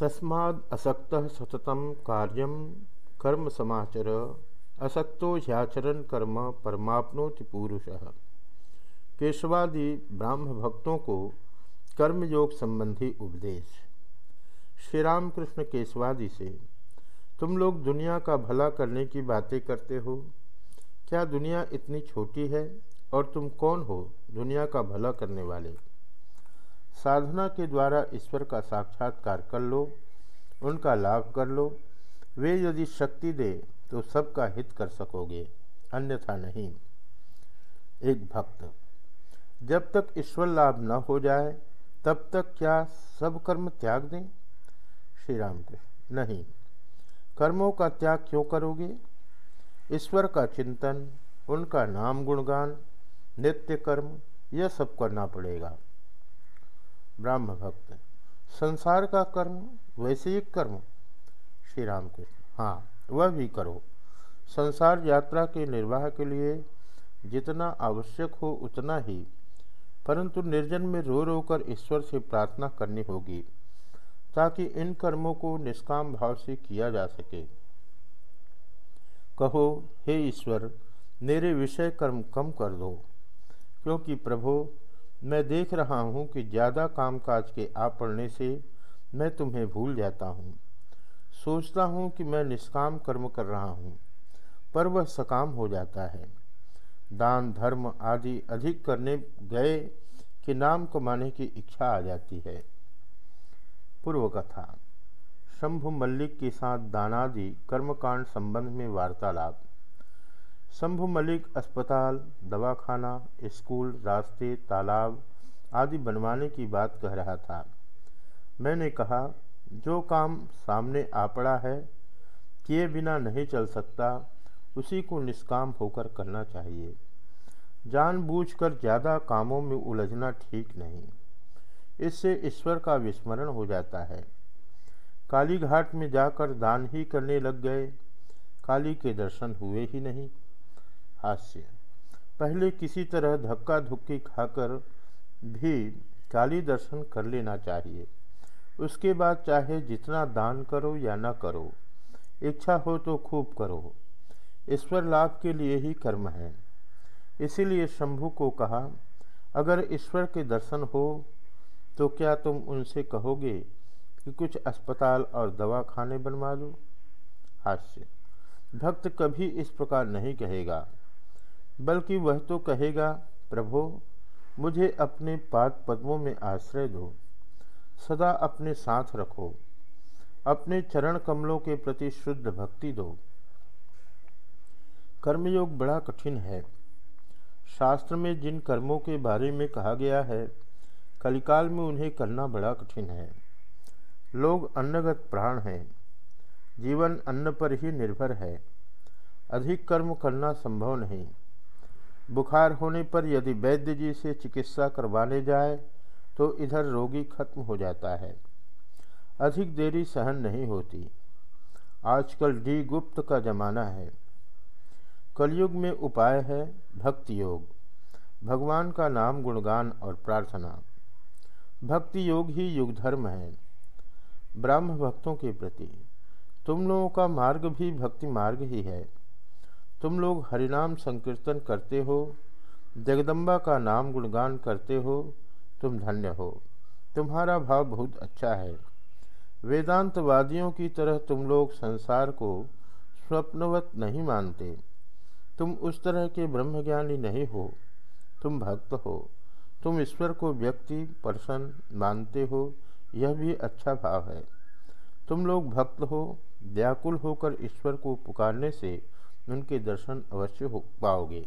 तस्माद् असक्त सततम कार्यम कर्म समाचर, असक्तो ह्याचरण कर्म परमाप्नोति पुरुष। केशवादि ब्राह्म भक्तों को कर्मयोग संबंधी उपदेश। श्री रामकृष्ण केशवादि से, तुम लोग दुनिया का भला करने की बातें करते हो? क्या दुनिया इतनी छोटी है और तुम कौन हो दुनिया का भला करने वाले? साधना के द्वारा ईश्वर का साक्षात्कार कर लो, उनका लाभ कर लो। वे यदि शक्ति दे तो सबका हित कर सकोगे, अन्यथा नहीं। एक भक्त, जब तक ईश्वर लाभ न हो जाए, तब तक क्या सब कर्म त्याग दें? श्री राम कृष्ण नहीं। कर्मों का त्याग क्यों करोगे? ईश्वर का चिंतन, उनका नाम गुणगान, नित्य कर्म, यह सब करना पड़ेगा। ब्राह्म भक्त संसार का कर्म वैश्विक कर्म। श्री राम कृष्ण हाँ वह भी करो। संसार यात्रा के निर्वाह के लिए जितना आवश्यक हो उतना ही, परंतु निर्जन में रो रो कर ईश्वर से प्रार्थना करनी होगी, ताकि इन कर्मों को निष्काम भाव से किया जा सके। कहो, हे ईश्वर, मेरे विषय कर्म कम कर दो, क्योंकि प्रभो मैं देख रहा हूँ कि ज़्यादा कामकाज के आ पड़ने से मैं तुम्हें भूल जाता हूँ। सोचता हूँ कि मैं निष्काम कर्म कर रहा हूँ, पर वह सकाम हो जाता है। दान, धर्म आदि अधिक करने गए कि नाम कमाने की इच्छा आ जाती है। पूर्व कथा शंभु मल्लिक के साथ दानादि कर्मकांड संबंध में वार्तालाप। शंभु मलिक अस्पताल, दवाखाना, स्कूल, रास्ते, तालाब आदि बनवाने की बात कह रहा था। मैंने कहा, जो काम सामने आ पड़ा है, किए बिना नहीं चल सकता, उसी को निष्काम होकर करना चाहिए। जानबूझकर ज़्यादा कामों में उलझना ठीक नहीं। इससे ईश्वर का विस्मरण हो जाता है। काली घाट में जाकर दान ही करने लग गए। काली के दर्शन हुए ही नहीं। हास्य। पहले किसी तरह धक्का धुक्की खाकर भी काली दर्शन कर लेना चाहिए। उसके बाद चाहे जितना दान करो या न करो, इच्छा हो तो खूब करो। ईश्वर लाभ के लिए ही कर्म है। इसीलिए शंभु को कहा, अगर ईश्वर के दर्शन हो तो क्या तुम उनसे कहोगे कि कुछ अस्पताल और दवाखाने बनवा दो? हास्य। भक्त कभी इस प्रकार नहीं कहेगा। बल्कि वह तो कहेगा, प्रभो, मुझे अपने पाद पद्मों में आश्रय दो। सदा अपने साथ रखो। अपने चरण कमलों के प्रति शुद्ध भक्ति दो। कर्मयोग बड़ा कठिन है। शास्त्र में जिन कर्मों के बारे में कहा गया है, कलिकाल में उन्हें करना बड़ा कठिन है। लोग अन्नगत प्राण हैं। जीवन अन्न पर ही निर्भर है। अधिक कर्म करना संभव नहीं। बुखार होने पर यदि वैद्य जी से चिकित्सा करवाने जाए तो इधर रोगी खत्म हो जाता है। अधिक देरी सहन नहीं होती। आजकल डी गुप्त का जमाना है। कलयुग में उपाय है भक्ति योग। भगवान का नाम गुणगान और प्रार्थना। भक्ति योग ही युग धर्म है। ब्राह्म भक्तों के प्रति। तुम लोगों का मार्ग भी भक्ति मार्ग ही है। तुम लोग हरिनाम संकीर्तन करते हो, जगदम्बा का नाम गुणगान करते हो, तुम धन्य हो। तुम्हारा भाव बहुत अच्छा है। वेदांतवादियों की तरह तुम लोग संसार को स्वप्नवत नहीं मानते। तुम उस तरह के ब्रह्मज्ञानी नहीं हो। तुम भक्त हो। तुम ईश्वर को व्यक्ति, पर्सन मानते हो, यह भी अच्छा भाव है। तुम लोग भक्त हो, व्याकुल होकर ईश्वर को पुकारने से उनके दर्शन अवश्य हो पाओगे।